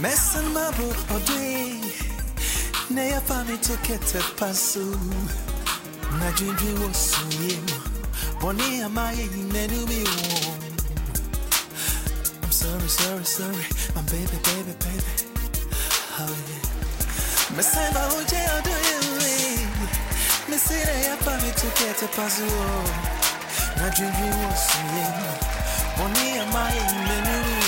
Messing my boo all day. Naya family to get a pasu. Na jinji was so yemo. Bonnie am I menu me I'm sorry, sorry, sorry. My baby, baby, baby. Oh yeah. Messing my boo jail do you Me say Naya family to get a pasu. Na jinji was so yemo. Bonnie am I menu me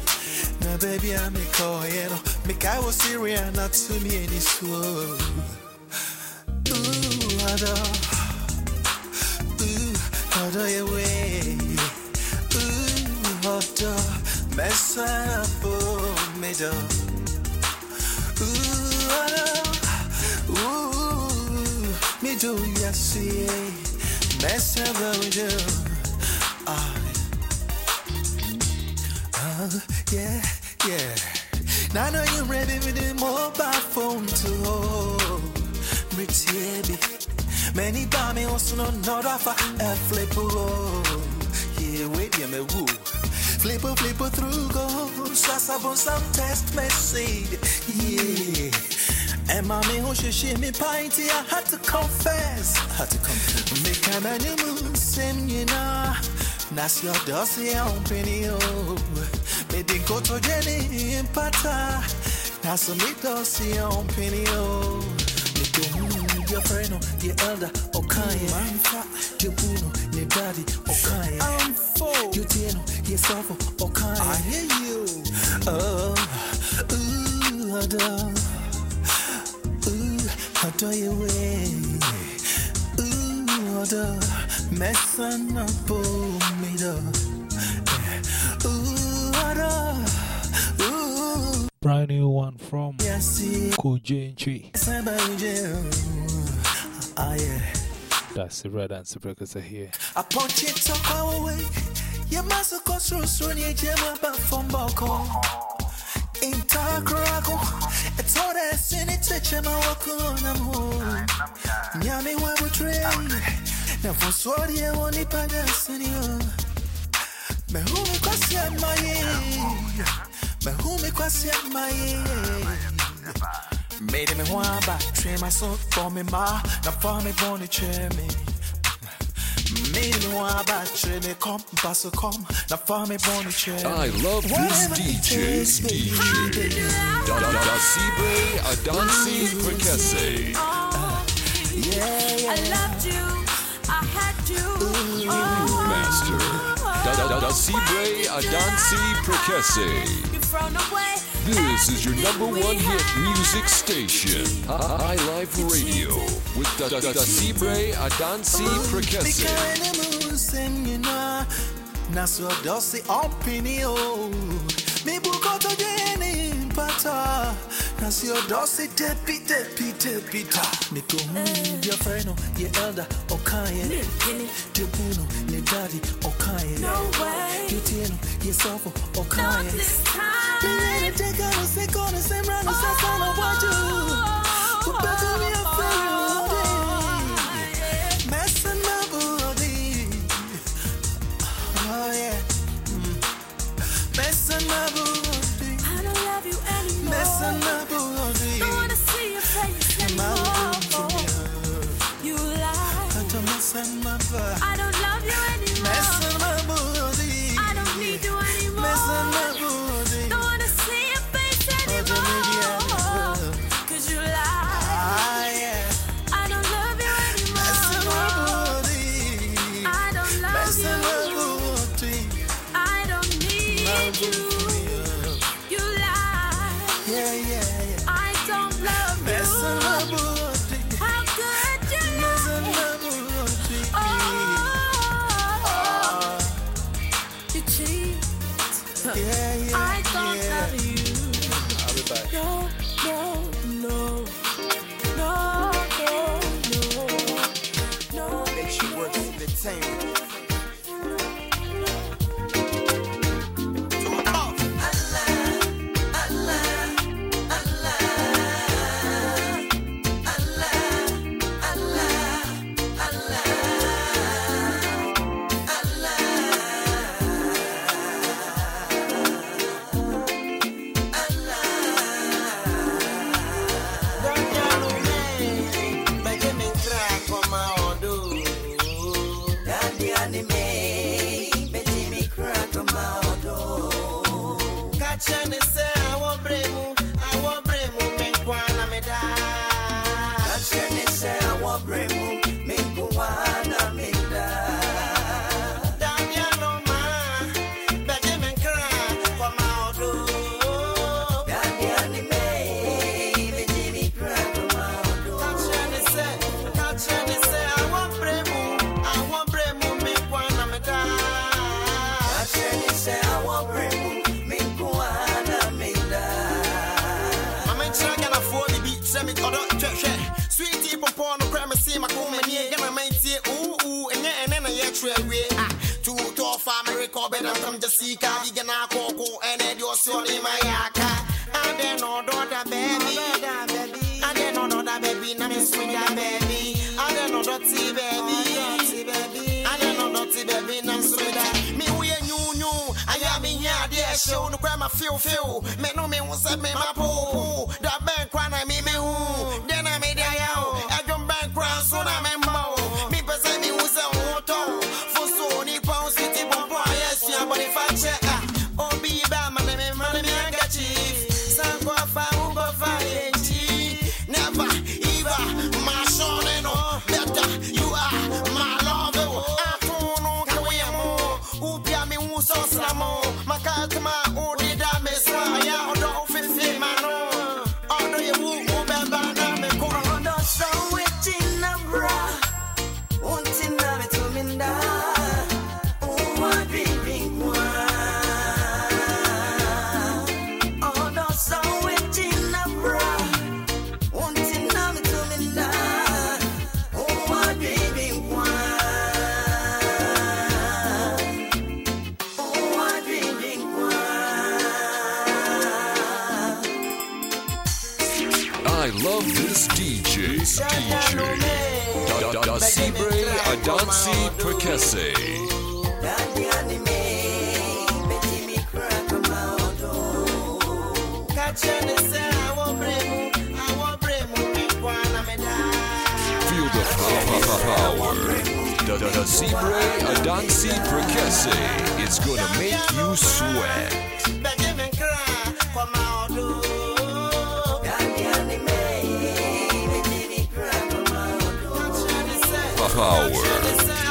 baby, I'm a coyeno. Make I was Syria, not to me any slow. Ooh, I do. Ooh, how do you way? Ooh, how do mess up for me? Do. Ooh, I do. Ooh, me do, yes, see. Mess up, we do. Ah, yeah, yeah. Now know you're ready with the mobile phone to hold. Baby, many buy me also no not offer a flip oh. Yeah, wait, yeah, me woo. Flip oh, flip oh, through go. Sasa on some text message. Yeah. And mommy, who should she me pinty? I had to confess. I had to confess. Make a man move, same you know. Nas your dossier on penny oh. Me din go to Jenny in pata. Nas me dossier on penny oh. Me go hmm, your elder oh. Manfa, puno, your daddy oh. I'm full. You tieno, your sofa oh. I hear you. Oh, ooh, I do. Ooh, I do you way. Ooh, I do. Messing up for me though. Ooh, Ooh. Brand new one from Kujenchi. Ah. That's the red and super because here. I punch it up our way. You must go through soon. You jam up from Boko. In Takrago. It's all that sin. It's a chema wakuna mo. Nyami wa betray. Na foswari ya woni pagasani. Me humi kwa siya maye. Me humi kwa siya maye. Made me want back, train my soul for me ma, na for me born chair me. Made me want back, train me come, pass come, na for me born chair. I love this DJ, DJ. Da da da Sibre Adansi Prekese. Yeah, I loved you, Master. Da da da da Adansi away. This is your number one hit music station. High Life Radio with Da da da Sibre Adansi Prekese. Naso dosi opinio Mi buko pata Nasio dosi tepi tepi tepi ta. Mi go hmm your friend your elder okaye Your puno your daddy okaye No way. You tieno yourself Not okaye this time. Mi nene te gano se kono se mrano se sana waju Kupeta osori mayaka Ade no daughter baby. Ade no daughter baby. Na me sweet baby. Ade no dirty baby. Ade no dirty baby. Na sweet Me we new new I am in ya dear show. No grandma feel feel Me no me who say me my poo. That bank cry na me me who odo Power.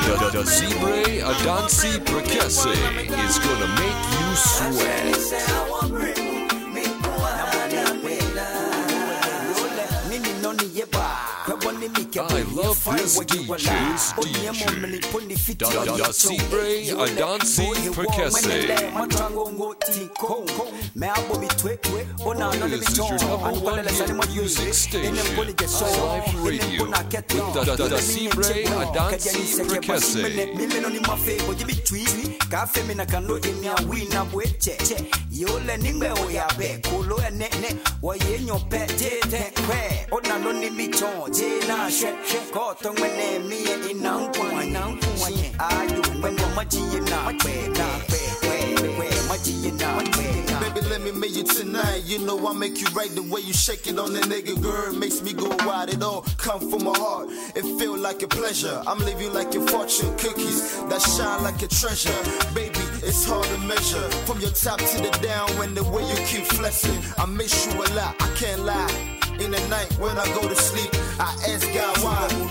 Da da da Sibre Adansi Prekese. It's gonna make you sweat. I love this DJ's DJ. Da da da Sibre Adansi Prekese. Matrango ngoti ko Me abo bitwe Ona no le This is your number one hit music station, Ene mboli ke so Live Radio, with da- da- da- da Sibre Adansi Prekese. Yole ningbe oya Kulo e ne Wa ye nyope Je te kwe. No ni Je na she Ina nkwa Ayu mwene maji ye kwe Maji ye na kwe na Baby, let me make you tonight. You know I make you right the way you shake it on the nigga, girl. Makes me go wild. It all come from my heart. It feel like a pleasure. I'm leave you like your fortune cookies that shine like a treasure. Baby, it's hard to measure from your top to the down. When the way you keep flexing, I miss you a lot. I can't lie. In the night when I go to sleep, I ask God why.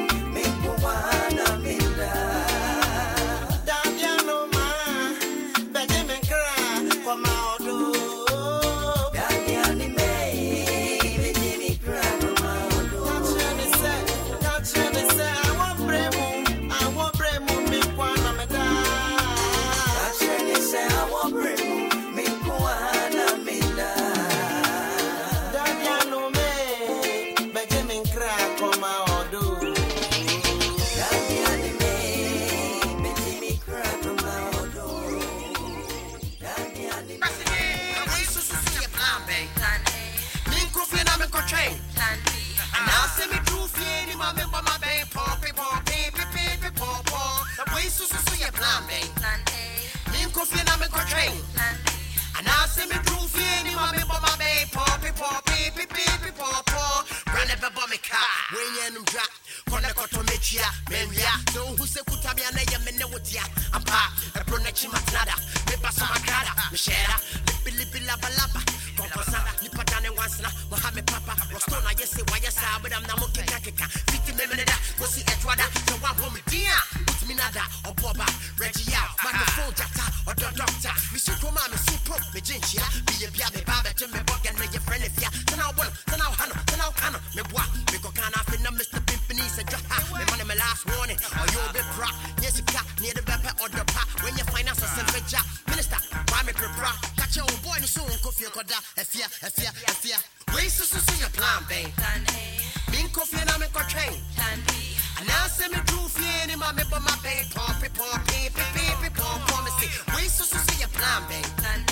so so your plan bang Plan A,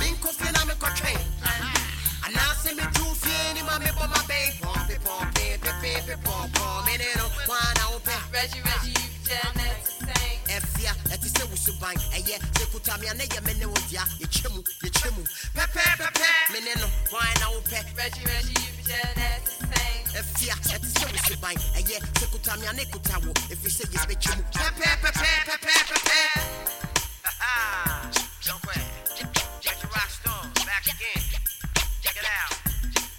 min ko fie na me ko train. Plan B, anase me do fie ni ma me bo my bang pump it pump it pip pip pip pump pump me no wana ope Reggie, Reggie, you the same. ɛfia ɛte sɛ wosuban ɛyɛ sɛ kuta me a ne yɛ me ne wo oh, dea yɛkyɛ mu yɛkyɛ mu pɛpɛɛpɛpɛ me ne no hwan na wopɛ Reggie, Reggie, you pretend that's the same. ɛfia ɛte sɛ wosuban ɛyɛ sɛ kuta me a ne kuta wo ɛfiri sɛ yɛbɛkyɛ mu pɛpɛɛpɛpɛpɛpɛ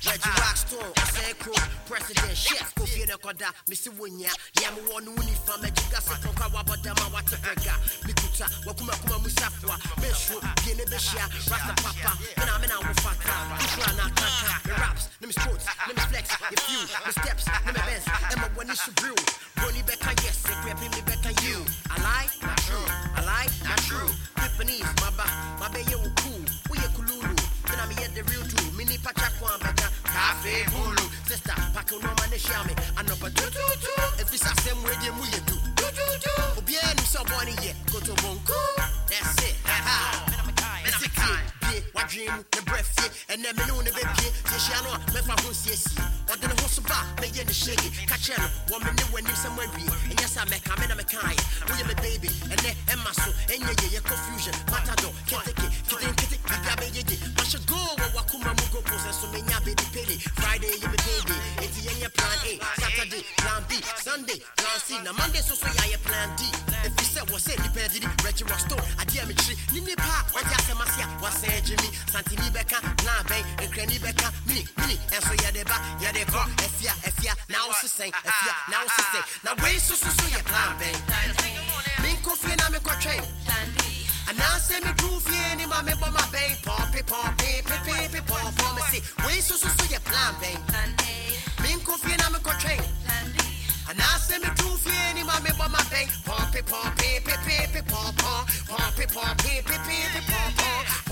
Reggie Rockstone, ɔsɛe kro president chef kofi ne kɔda mesi wo nya nea mewɔ no wo nifa magyiga sɛ tɔnka wabɔdama wate brɛga mekuta wakumakuma mu safoa mɛsuo bie ne bɛhyia rasta papa. Mena mena wo fata. Wokura na akaka me raps. Ne me sports. Ne me flex. Yɛ few. Me steps. Ne me bens ɛma w'ani so brew. Broni bɛka yes. Ɛkrɛpi me bɛka you. I lie nipa twa kwan bɛka cafe bulu sister pake nɔɔma ne hyia me anɔpa tututu ɛfiri sɛ asɛm wedeɛ mu yɛ du tututu obiara nim sɛ ɔbɔ ne yɛ kotobonku that's it. Ha ɛsɛ tie bie wadwene mu ne brɛ fie ɛnɛ me ne wo ne bɛpie yɛhyia no a mɛfa ho nsiesie ɔde ne ho so ba a mɛyɛ ne hyege ka kyerɛ no wɔ me ne w'anim sɛ moawie ɛnyɛ sɛ mɛka me na mekaeɛ woyɛ me baby ɛnɛ ɛma so ɛnyɛ yɛyɛ confusion matadɔ keteke ketenkete bibia bɛyɛ de mahyɛ go wɔ wakoma mu go process so menya bedi pele friday yɛ me payday enti yɛnyɛ plan a. Saturday plan b. Sunday plan c. Na monday so so yɛayɛ plan d. Ɛfiri sɛ wɔ sɛ nnipa adidi regye rɔsto adeɛ a mekyiri ne nnipa a wɔgye asɛm ase a wɔasɛn gye me wo sesɛn afia na wo sesɛn na wei so so so yɛ plan bɛn menkɔ fie na mekɔtwɛn Plan B, anaasɛ meduru fie ne ma mebɔ ma bɛn pɔmpe pɔmpe pepepe pɔmpɔ me se wei so so so plan bɛn Plan A, menkɔ fie na mekɔtwɛn Plan B, anaasɛ meduru fie ne ma mebɔ ma bɛn pɔmpe pɔmpe pepepe pɔmpɔ pɔmpe pɔmpe pepepe pɔmpɔ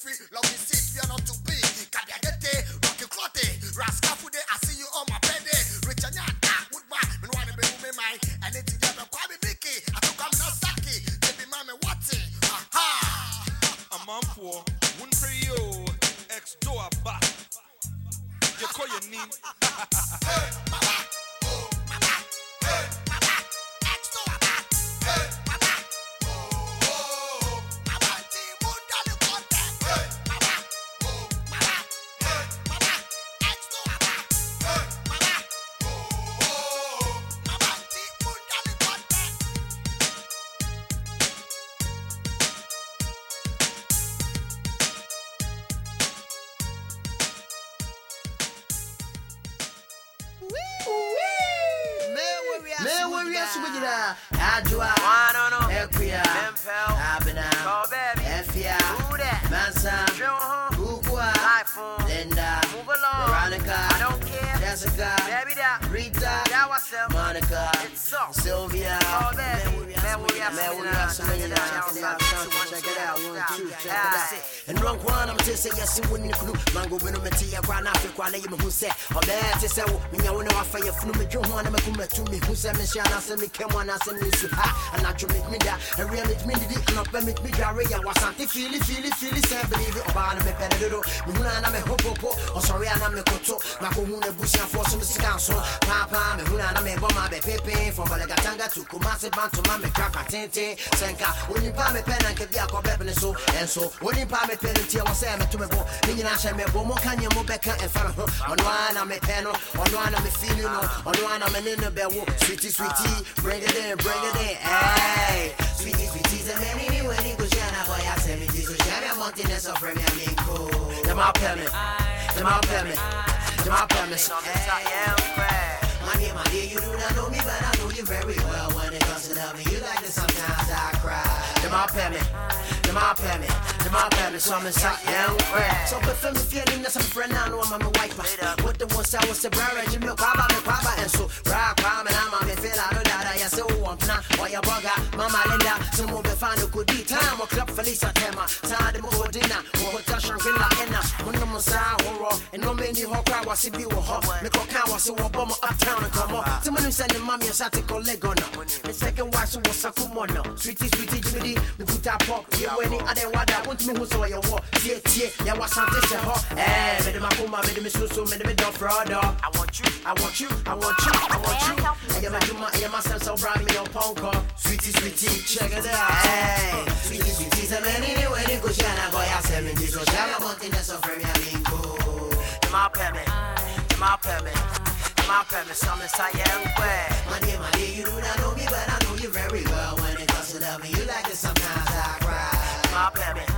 kofi. Love sit, we are not to be. Kadiagete, rocky clotty. Rascal I see you on my bed. Rich and yata, ah, woodman. Me want to be woman, my. And it's the other Kwame Mickey. I took I'm not Saki. Baby, mommy, what's it? Aha! I'm on for one for you, ex door back. You call your name. So Check it out, one, two, check it out. And run one, I'm just saying, yes, you wouldn't clue. Mango, when I'm a tea, I cry, I feel quite like you who said, or bad to say, when you want to offer your flu, make you want to make to me, who said, Miss Yana, send me, come on, I send me, so high, and to make me that, and really, me, did it, not permit me, Gary, I was something, feel it, feel it, feel it, say, believe it, or bad, me, penedo, me, who oh, I am a hopo, or sorry, I am a koto, my kohuna, bush, and force, and the council, papa, me, who I am a bomb, my pepe, from Bolgatanga to Kumasi, Bantu, my crap, my tente, Senka, when you buy me pen and get the alcohol, and so, and so, when you buy me pen and tell us, I'm to me, Nina, I me, Bomo, can you move back and follow her, on one, I'm a pen, on one, I'm a feeling, on one, I'm an in the bell, sweetie, sweetie, bring it in, bring it in, hey, sweetie, sweetie, the man, anyway, you go, Jana, boy, me, this was Jana, Montinez of Remy, I mean, cool, the my permit, the my permit, the my permit, my dear, my dear, you do not know me, but I know you very well. When cry. Them all pay me, them all pay me, them all pay me, so I'm inside, yeah, I'm. So, but for me, feeling that some friend, I know I'm a wife. What the one was the brother, Jimmy, Papa, me, Papa, and so, rock, Papa, and I'm a me feel out of that. I say, oh, I'm not, why you bugger, Mama Linda, some more be found could be time, or club Felisa Tema, time the more dinner, or and like Enna, when I'm on side horror, oh, oh, and no many hawk, I was a view of her, make a cow, so a bomber uptown and come up. Someone who send the mommy a shot to collect on. Oh, the second wife, so was a kumono, sweetie, sweetie, Jimmy, we put that pop, you any other want me who saw your war, yeah, yeah, yeah, what's on this, eh, eh, made my puma, me so, so, made me dump fraud, I want you, I want you, I want you, I want you, I am a juma, I am sense of brand me on ponko, sweetie, sweetie, check it out, hey, sweetie, sweetie, the man anyway, you go, Shana, boy, I said, me, this was Shana, one thing that's so very, I mean, go, my permit, my permit. My permit, some inside, yeah, I'm. My dear, my dear, you do not know me, but I know you very well. When it comes to loving you like this, sometimes I cry. My permit,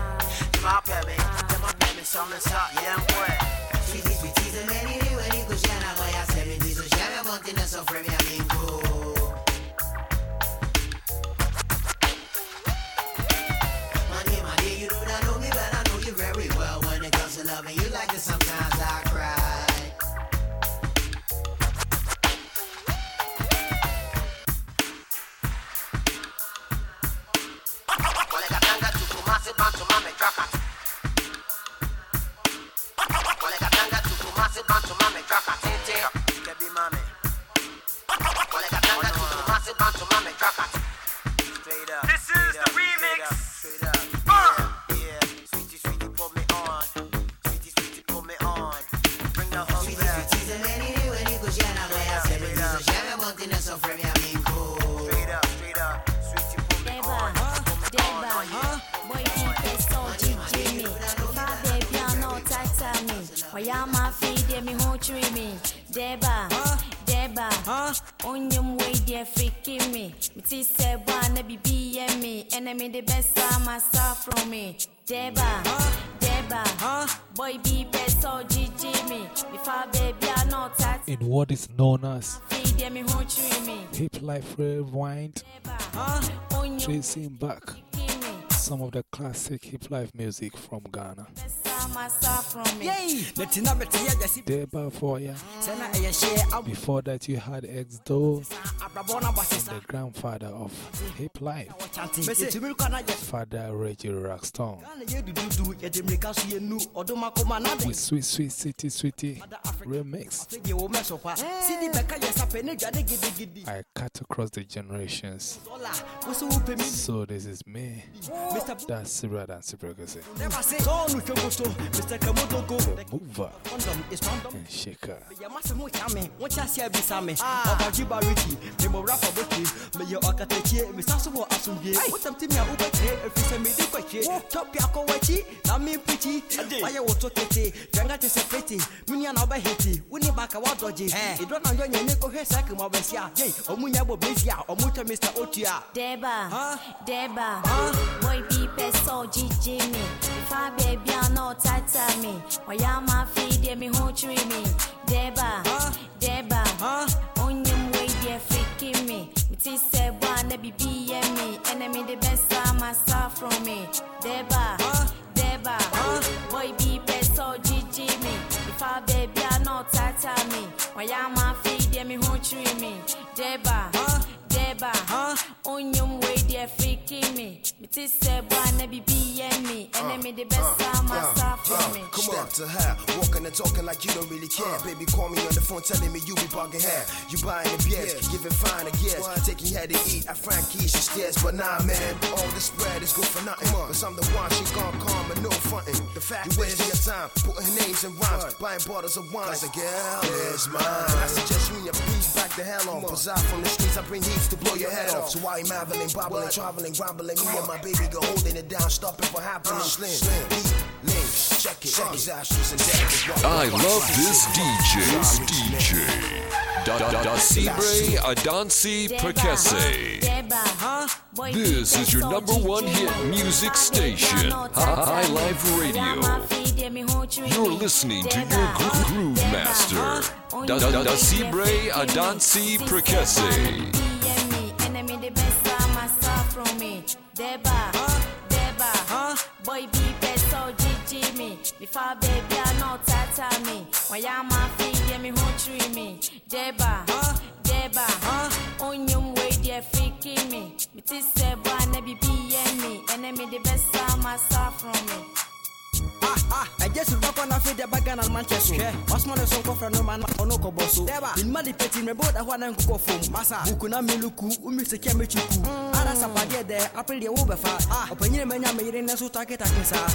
my permit, my permit, some inside, yeah, I'm glad. Sweetie, Onyum tracing back some of the classic hip life music from Ghana. Best of best myself from me. Yay! The Tina Betia Jessie Deba for ya. Sena a share out Before that, you had Exdo, Abrabona Basis. the grandfather of hip life, Chanting. Messi, to me, can I Father Reggie Rockstone. you do do it? The Mikasu, you knew, or do Makomana. With Sweet Sweet City Sweetie remix. You will mess up. See the Becca, yes, a penny, Jaddy Giddy Giddy. I cut across the generations. Hola, what's the whooping me? So this is me. That's Sibra and Sibra Never say, no, Mr. Kamoto, the Mover condom is condom. and Shaker. Yamasimu Chame, what I say besame, Obaji Bariki, the Morapa Boki, may your Akatachi, Miss Asumo Asumbi, what some Timia Ubeke, if you send me the question, Top Yako Wachi, Nami Pretty, Why you to Tete, Janga to Sepeti, Munian Obahiti, Winibaka Wadoji, you don't know your Nico Hesak, Mabesia, Jay, Omunya Bobesia, or Muta Mr. Otia. Deba, Deba, boy be peso Gigi I baby I know tata me. Why am I feed me who tree me? Deba, Deba, onyum way dear freaking me. It is said one be be me. Enemy the best time myself from me. Deba, Deba, boy be peso Gigi me. If I baby I know tata me. Why am I feed me who tree me? Deba, Deba, onyum way dear freaking me. Is said one be be me. Enemy the best uh, time myself uh, from me. Come on. to her, walking and talking like you don't really care. Uh. Baby, call me on the phone telling me you be bugging hair. You buying the beers, giving fine a guess. Taking her to eat at Frankie's, she stares, but nah, man. All this bread is good for nothing. Cause I'm the one she gon' calm and no fronting. The fact you wasting your time, putting names in rhymes, buying bottles of wine. Like the girl is mine. I suggest you and your piece back the hell on. Cause out from the streets, I bring heats to blow your head off. So why you marveling, bobbling, traveling, grumbling? Me and my baby go holding it down, stopping for happening. Uh, slim, slim, beat, links, check it. Disastrous and dead. I love this DJ. This DJ. Da da da Sibre Adansi Prekese. This is your number one hit music station, High Life Radio. You're listening to your gro- groove master, Da da da Sibre Adansi Prekese. Deba, Deba, boy be peso Gigi me. Before baby I know tata me. When Why am I feed me who tree me? Deba, Deba, on your way dear freaking me. It is said one be be me. Enemy the best time myself from me. I just rock on a feed the bag and Manchester. What's my son for no man or no coboso? In Madi Petty, my boat, I want to go from Massa, Bukuna Miluku, Umisa Kemichuku. Ada Sapadia there, April the Uberfa. Ah, Opinion Mania made in Nasu Taketa.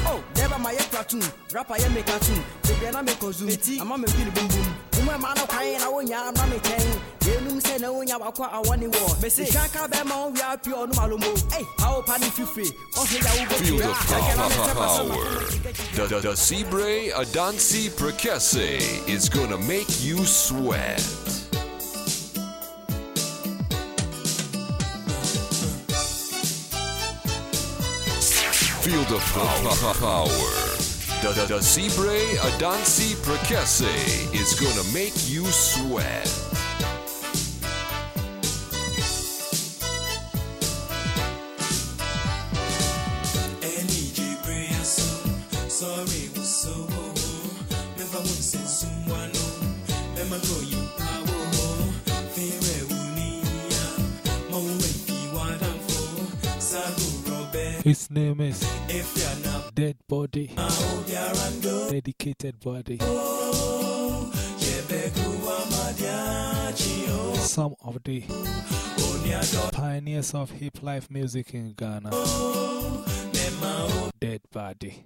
Oh, never my platoon, rapper, I make a tune. The Graname Kozu, I'm a Billy Boom Boom. Uma mana kwan na wonya ama me kyɛn yenum sɛ na wonya wakɔ awɔ ne wɔ bɛsɛ hwaka bɛma wo wia pio no malomo ei awo pa ne fifiri ɔhwɛ ya wo Feel the bɛtua power. Da da da Sibre Adansi Prekese is gonna make you sweat. Feel the pow- power. Da da da Sibre Adansi Prekese is gonna make you sweat. Sorry, was so never someone. Go you His name is If you're not Ded Buddy, out there and do. Dedicated Body. Some of the pioneers of hip life music in Ghana. Ded Buddy.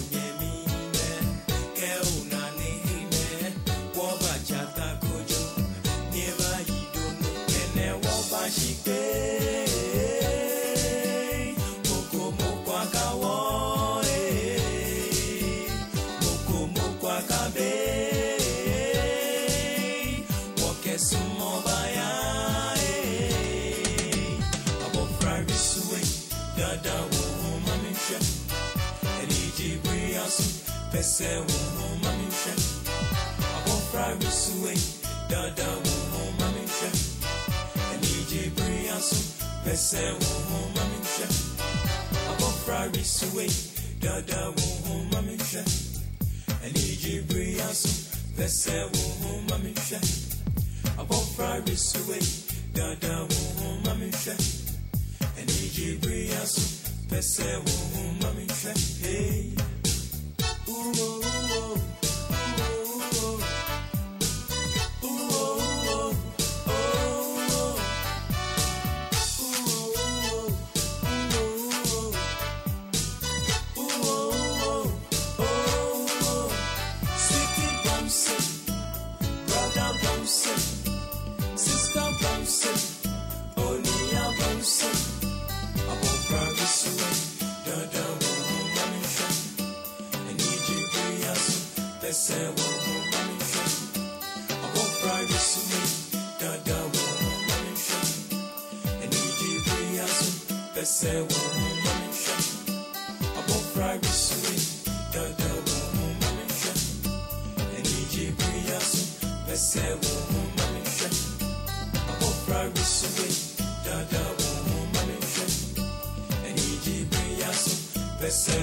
sɛ wo ho mami hwɛ Abofra risuwe Dada wo ho mami hwɛ Anigye bere sɛ wo ho mami hwɛ Abofra risuwe Dada wo ho mami hwɛ Anigye bere sɛ wo ho mami hwɛ Abofra risuwe Dada wo ho mami hwɛ Anigye bere sɛ wo ho hwɛ Hey Ooh, oh, oh, ooh, Say, well, mommy,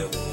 I